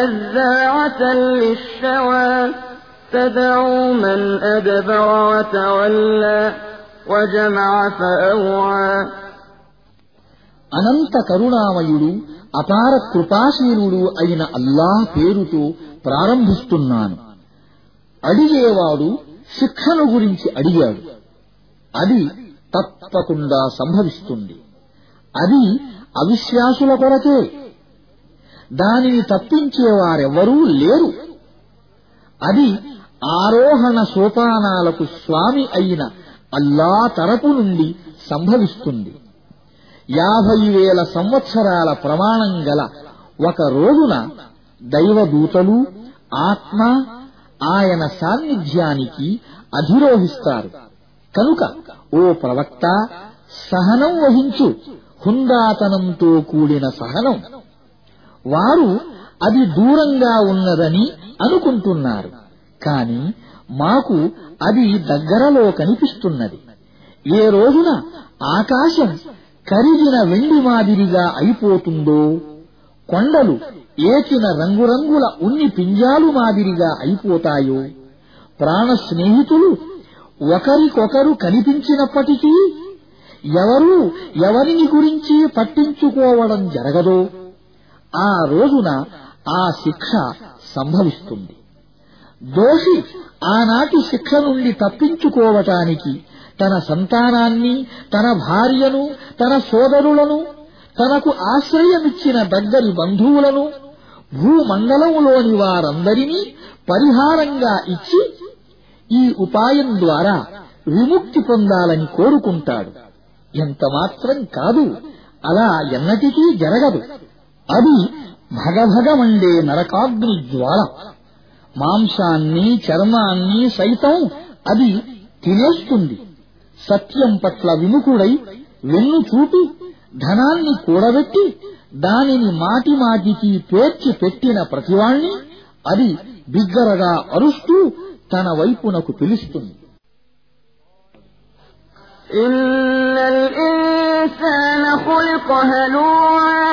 نزاعة للشوى تدعو من أدبر وتولى وجمع فأوعى అనంత కరుణామయుడు అపార కృపాశీలుడు అయిన అల్లాహ్ పేరుతో ప్రారంభిస్తున్నాను అడిగేవాడు శిక్షను గురించి అడిగాడు అది తప్పకుండా సంభవిస్తుంది అది అవిశ్వాసుల కొరకే దానిని తప్పించేవారెవరూ లేరు. అది ఆరోహణ సోపానాలకు స్వామి అయిన అల్లా తరపు నుండి సంభవిస్తుంది. యాభై వేల సంవత్సరాల ప్రమాణం గల ఒక రోజున దైవదూతలు ఆత్మ ఆయన సాన్నిధ్యానికి అధిరోహిస్తారు. కనుక ఓ ప్రవక్త సహనం వహించు హుందాతనంతో కూడిన సహనం. వారు అది దూరంగా ఉన్నదని అనుకుంటున్నారు. కాని మాకు అది దగ్గరలో కనిపిస్తున్నది. ఏ రోజున ఆకాశం కరిగిన వెండి మాదిరిగా అయిపోతుందో కొండలు ఏచిన రంగురంగుల ఉన్ని పింజాలు మాదిరిగా అయిపోతాయో ప్రాణ స్నేహితులు ఒకరికొకరు కనిపించినప్పటికీ ఎవరూ ఎవరిని గురించి పట్టించుకోవడం జరగదో ఆ రోజున ఆ శిక్ష సంభవిస్తుంది. దోషి ఆనాటి శిక్ష నుండి తప్పించుకోవటానికి తన సంతానాన్ని తన భార్యను తన సోదరులను తనకు ఆశ్రయమిచ్చిన దగ్గరి బంధువులను భూమండలంలోని వారందరినీ పరిహారంగా ఇచ్చి ఈ ఉపాయం ద్వారా విముక్తి పొందాలని కోరుకుంటాడు. ఎంత మాత్రం కాదు అలా ఎన్నటికీ జరగదు. అది భగభగమండే నరకాగ్ని జ్వాల మాంసాన్ని చర్మాన్ని సైతం అది తినేస్తుంది సత్యం పట్ల విముఖుడై వెన్ను చూపి ధనాన్ని కూడబెట్టి దానిని మాటి మాటికి పేర్చి పెట్టిన ప్రతివాణ్ణి అది బిగ్గరగా అరుస్తూ తన వైపునకు పిలుస్తుంది إن الإنسان خلق هلوعا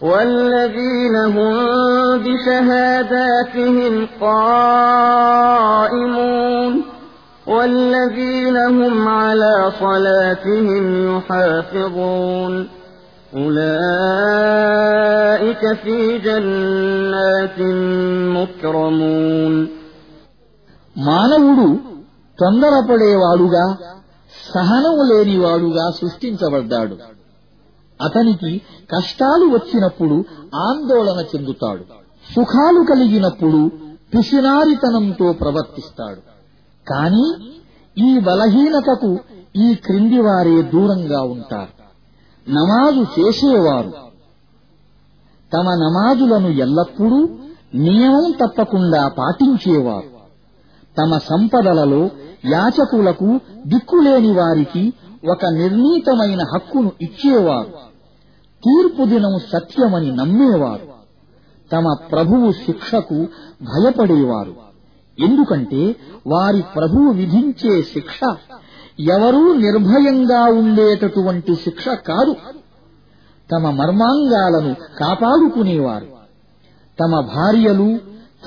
والذين هم بشهاداتهم قائمون والذين هم على صلاتهم يحافظون أولئك في جنات مكرمون మానవుడు తొందరపడేవాడుగా సహనం లేనివాడుగా సృష్టించబడ్డాడు అతనికి కష్టాలు వచ్చినప్పుడు ఆందోళన చెందుతాడు. సుఖాలు కలిగినప్పుడు పిసినారితనంతో ప్రవర్తిస్తాడు. కాని ఈ బలహీనతకు ఈ క్రింది వారే దూరంగా ఉంటారు. నమాజు చేసేవారు. తమ నమాజులను ఎల్లప్పుడూ నియమం తప్పకుండా పాటించేవారు. తమ సంపదలలో యాచకులకు దిక్కులేని వారికి ఒక నిర్ణీతమైన హక్కును ఇచ్చేవారు. తీర్పు దినం సత్యమని నమ్మేవారు. తమ ప్రభువు శిక్షకు భయపడేవారు. ఎందుకంటే వారి ప్రభువు విధించే శిక్ష ఎవరూ నిర్భయంగా ఉండేటటువంటి శిక్ష కాదు. తమ మర్మాంగాలను కాపాడుకునేవారు. తమ భార్యలు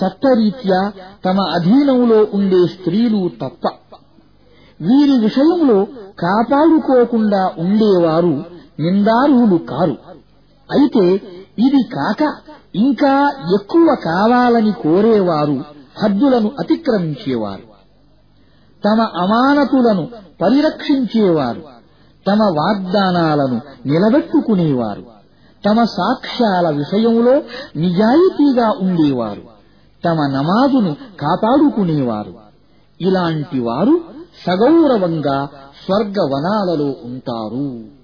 చట్టరీత్యా తమ అధీనంలో ఉండే స్త్రీలు తప్ప. వీరి విషయంలో కాపాడుకోకుండా ఉండేవారు నిందారులు కారు. అయితే ఇది కాక ఇంకా ఎక్కువ కావాలని కోరేవారు హద్దులను అతిక్రమించేవారు. తమ అమానతులను పరిరక్షించేవారు. తమ వాగ్దానాలను నిలబెట్టుకునేవారు. తమ సాక్ష్యాల విషయంలో నిజాయితీగా ఉండేవారు. తమ నమాజును కాపాడుకునేవారు. ఇలాంటి వారు సగౌరవంగా స్వర్గవనాలలో ఉంటారు.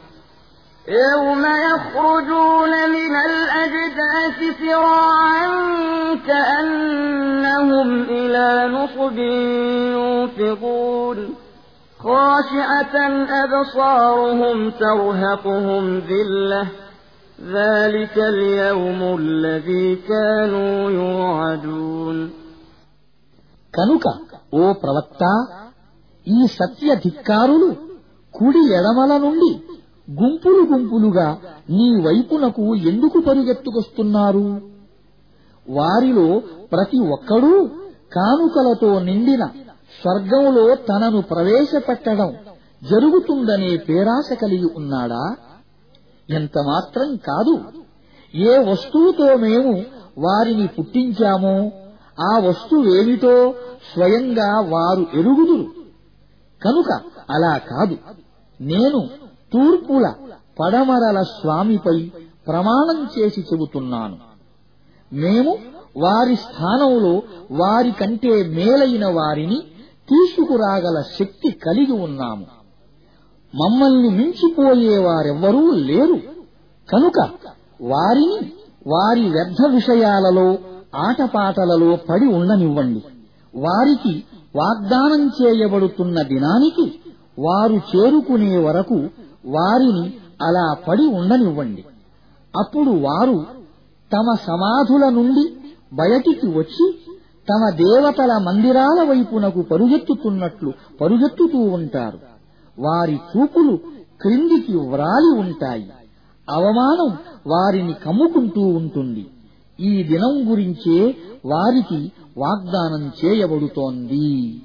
يوم يخرجون من الأجداث سراعا كأنهم إلى نصب يوفضون خاشعة أبصارهم ترهقهم ذلة ذلك اليوم الذي كانوا يوعدون కనుక ఓ ప్రవక్త ఈ సత్య ధిక్కారులు కుడి ఎడమల నుండి గుంపులు గుంపులుగా నీ వైపునకు ఎందుకు పరుగెత్తుకొస్తున్నారు? వారిలో ప్రతి ఒక్కడూ కానుకలతో నిండిన స్వర్గంలో తనను ప్రవేశపెట్టడం జరుగుతుందనే పేరాశ కలిగి ఉన్నాడా? ఎంత మాత్రం కాదు. ఏ వస్తువుతో మేము వారిని పుట్టించామో ఆ వస్తువేమిటో స్వయంగా వారు ఎరుగుదురు. కనుక అలా కాదు. నేను తూర్పుల పడమరల స్వామిపై ప్రమాణం చేసి చెబుతున్నాను. మేము వారి స్థానంలో వారి కంటే మేలైన వారిని తీసుకురాగల శక్తి కలిగి ఉన్నాము. మమ్మల్ని మించిపోయేవారెవ్వరూ లేరు. కనుక వారిని వారి వ్యర్థ విషయాలలో ఆటపాటలలో పడి ఉండనివ్వండి. వారికి వాగ్దానం చేయబడుతున్న దినానికి వారు చేరుకునే వరకు వారిని అలా పడి ఉండనివ్వండి. అప్పుడు వారు తమ సమాధుల నుండి బయటికి వచ్చి తమ దేవతల మందిరాల వైపునకు పరుగెత్తుతున్నట్లు పరుగెత్తుతూ ఉంటారు. వారి చూపులు క్రిందికి వ్రాలి ఉంటాయి. అవమానం వారిని కమ్ముకుంటూ ఉంటుంది. ఈ దినం గురించే వారికి వాగ్దానం చేయబడుతోంది.